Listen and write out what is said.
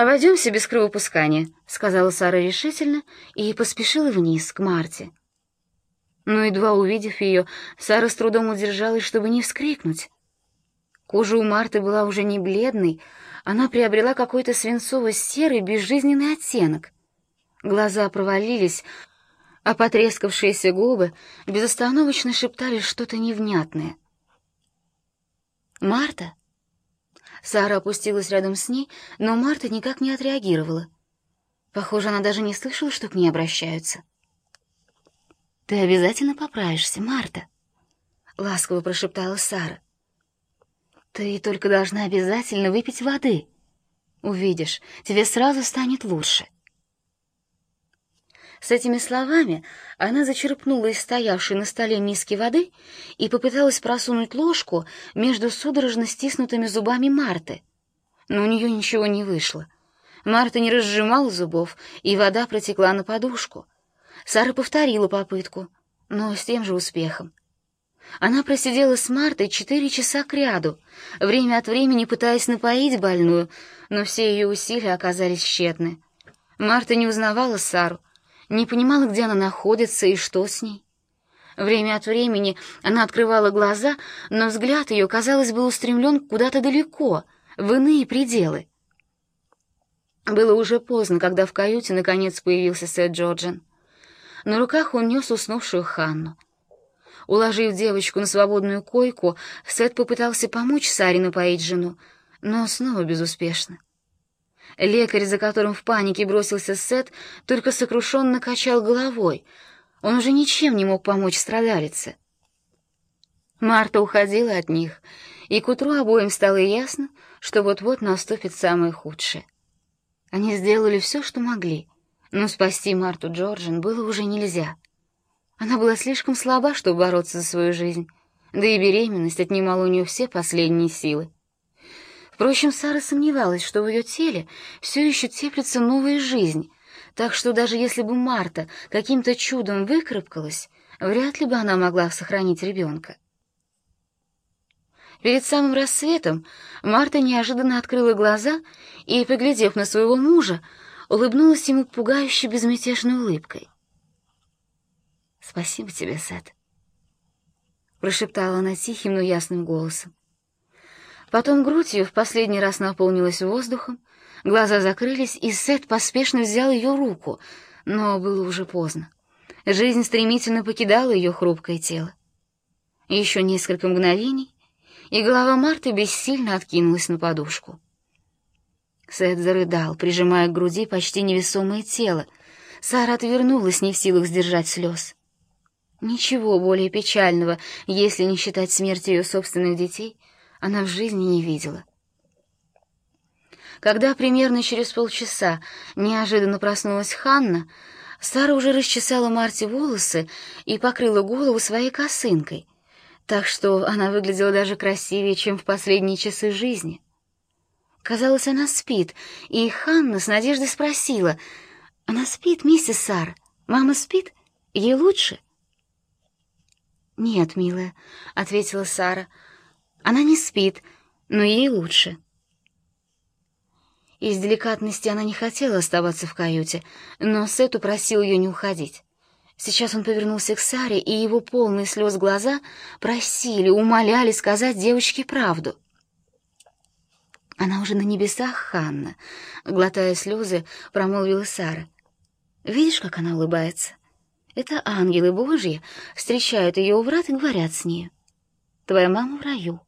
«Обойдемся без кровопускания», — сказала Сара решительно и поспешила вниз, к Марте. Но, едва увидев ее, Сара с трудом удержалась, чтобы не вскрикнуть. Кожа у Марты была уже не бледной, она приобрела какой-то свинцово-серый безжизненный оттенок. Глаза провалились, а потрескавшиеся губы безостановочно шептали что-то невнятное. «Марта?» Сара опустилась рядом с ней, но Марта никак не отреагировала. Похоже, она даже не слышала, что к ней обращаются. «Ты обязательно поправишься, Марта», — ласково прошептала Сара. «Ты только должна обязательно выпить воды. Увидишь, тебе сразу станет лучше». С этими словами она зачерпнула из стоявшей на столе миски воды и попыталась просунуть ложку между судорожно стиснутыми зубами Марты. Но у нее ничего не вышло. Марта не разжимала зубов, и вода протекла на подушку. Сара повторила попытку, но с тем же успехом. Она просидела с Мартой четыре часа кряду, время от времени пытаясь напоить больную, но все ее усилия оказались тщетны. Марта не узнавала Сару, не понимала, где она находится и что с ней. Время от времени она открывала глаза, но взгляд ее, казалось, был устремлен куда-то далеко, в иные пределы. Было уже поздно, когда в каюте наконец появился Сет Джорджин. На руках он нес уснувшую Ханну. Уложив девочку на свободную койку, Сет попытался помочь Саре напоить жену, но снова безуспешно. Лекарь, за которым в панике бросился Сет, только сокрушенно качал головой. Он уже ничем не мог помочь страдалице. Марта уходила от них, и к утру обоим стало ясно, что вот-вот наступит самое худшее. Они сделали все, что могли, но спасти Марту Джорджин было уже нельзя. Она была слишком слаба, чтобы бороться за свою жизнь, да и беременность отнимала у нее все последние силы. Впрочем, Сара сомневалась, что в ее теле все еще теплится новая жизнь, так что даже если бы Марта каким-то чудом выкарабкалась, вряд ли бы она могла сохранить ребенка. Перед самым рассветом Марта неожиданно открыла глаза и, поглядев на своего мужа, улыбнулась ему пугающе безмятежной улыбкой. «Спасибо тебе, Сет», — прошептала она тихим, но ясным голосом. Потом грудь ее в последний раз наполнилась воздухом, глаза закрылись, и Сет поспешно взял ее руку, но было уже поздно. Жизнь стремительно покидала ее хрупкое тело. Еще несколько мгновений, и голова Марты бессильно откинулась на подушку. Сет зарыдал, прижимая к груди почти невесомое тело. Сара отвернулась, не в силах сдержать слез. Ничего более печального, если не считать смерти ее собственных детей — она в жизни не видела. Когда примерно через полчаса неожиданно проснулась Ханна, Сара уже расчесала Марте волосы и покрыла голову своей косынкой, так что она выглядела даже красивее, чем в последние часы жизни. Казалось, она спит, и Ханна с надеждой спросила, «Она спит, миссис Сара? Мама спит? Ей лучше?» «Нет, милая», — ответила Сара, — она не спит, но ей лучше. Из деликатности она не хотела оставаться в каюте, но Сету просил ее не уходить. Сейчас он повернулся к Саре, и его полные слез глаза просили, умоляли сказать девочке правду. «Она уже на небесах, Ханна», — глотая слезы, промолвила Сара. «Видишь, как она улыбается? Это ангелы Божьи встречают ее у врат и говорят с нею. Твоя мама в раю».